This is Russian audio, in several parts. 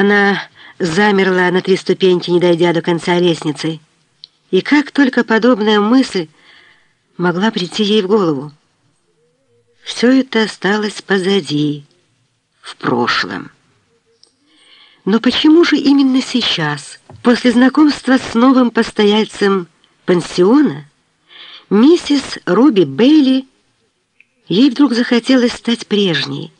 Она замерла на три ступеньки, не дойдя до конца лестницы. И как только подобная мысль могла прийти ей в голову? Все это осталось позади, в прошлом. Но почему же именно сейчас, после знакомства с новым постояльцем пансиона, миссис Руби Бейли, ей вдруг захотелось стать прежней,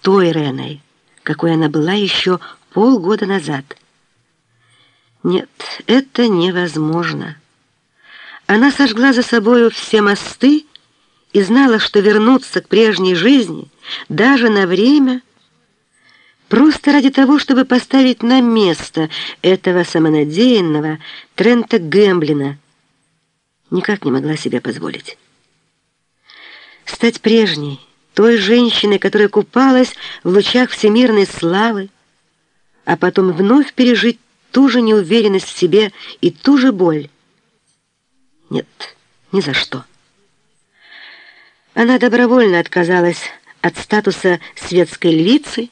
той Реной, какой она была еще полгода назад. Нет, это невозможно. Она сожгла за собою все мосты и знала, что вернуться к прежней жизни даже на время просто ради того, чтобы поставить на место этого самонадеянного Трента Гэмблина, никак не могла себе позволить. Стать прежней, той женщиной, которая купалась в лучах всемирной славы, а потом вновь пережить ту же неуверенность в себе и ту же боль. Нет, ни за что. Она добровольно отказалась от статуса светской львицы,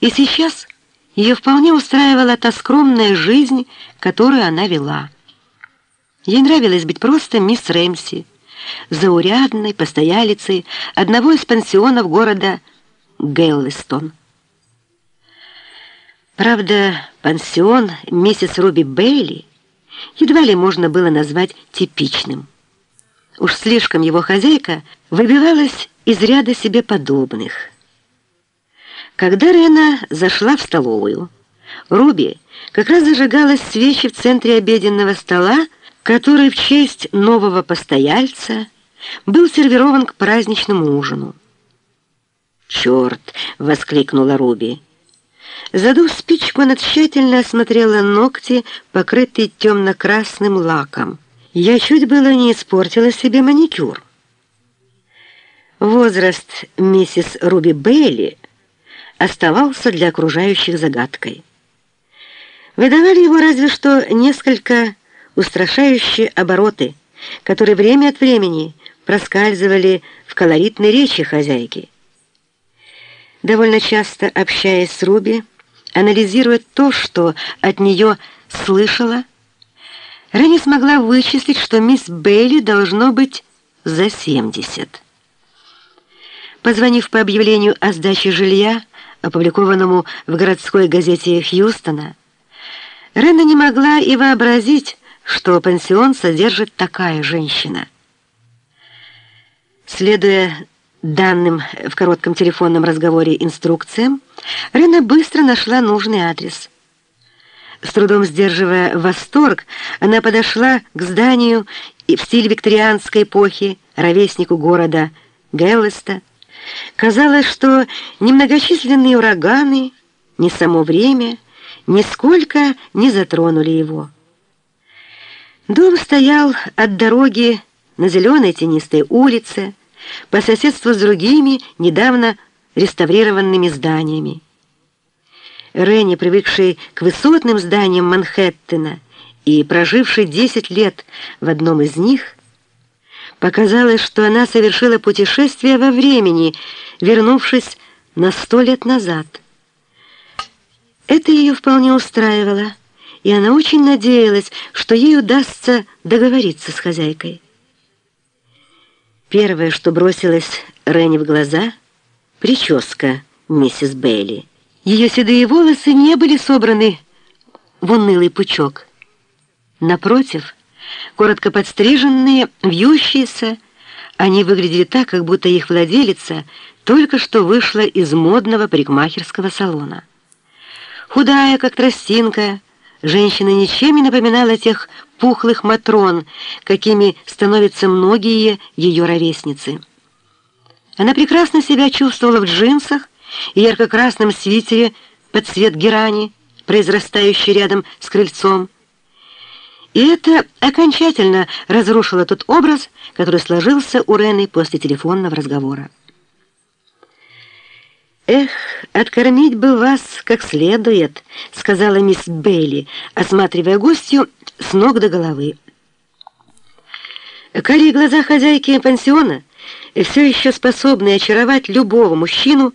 и сейчас ее вполне устраивала та скромная жизнь, которую она вела. Ей нравилось быть просто мисс Рэмси, заурядной постоялицей одного из пансионов города Гейлстон. Правда, пансион миссис Руби Бейли едва ли можно было назвать типичным. Уж слишком его хозяйка выбивалась из ряда себе подобных. Когда Рена зашла в столовую, Руби как раз зажигалась свечи в центре обеденного стола, который в честь нового постояльца был сервирован к праздничному ужину. «Черт!» — воскликнула Руби. Задув спичку, она тщательно осмотрела ногти, покрытые темно-красным лаком. Я чуть было не испортила себе маникюр. Возраст миссис Руби Бейли оставался для окружающих загадкой. Выдавали его разве что несколько устрашающие обороты, которые время от времени проскальзывали в колоритной речи хозяйки. Довольно часто, общаясь с Руби, анализируя то, что от нее слышала, Ренни смогла вычислить, что мисс Бейли должно быть за 70. Позвонив по объявлению о сдаче жилья, опубликованному в городской газете Хьюстона, Ренна не могла и вообразить, что пансион содержит такая женщина. Следуя данным в коротком телефонном разговоре инструкциям, Рена быстро нашла нужный адрес. С трудом сдерживая восторг, она подошла к зданию в стиле викторианской эпохи, ровеснику города Геллеста. Казалось, что ни многочисленные ураганы, ни само время нисколько не затронули его. Дом стоял от дороги на зеленой тенистой улице, по соседству с другими недавно реставрированными зданиями. Ренни, привыкший к высотным зданиям Манхэттена и проживший 10 лет в одном из них, показалось, что она совершила путешествие во времени, вернувшись на сто лет назад. Это ее вполне устраивало, и она очень надеялась, что ей удастся договориться с хозяйкой. Первое, что бросилось Ренни в глаза — прическа миссис Бейли. Ее седые волосы не были собраны в унылый пучок. Напротив, коротко подстриженные, вьющиеся, они выглядели так, как будто их владелица только что вышла из модного парикмахерского салона. Худая, как тростинка, женщина ничем не напоминала тех пухлых матрон, какими становятся многие ее ровесницы. Она прекрасно себя чувствовала в джинсах и ярко-красном свитере под цвет герани, произрастающей рядом с крыльцом. И это окончательно разрушило тот образ, который сложился у Рены после телефонного разговора. «Эх, откормить бы вас как следует», — сказала мисс Бейли, осматривая гостью с ног до головы. Карие глаза хозяйки пансиона, все еще способные очаровать любого мужчину,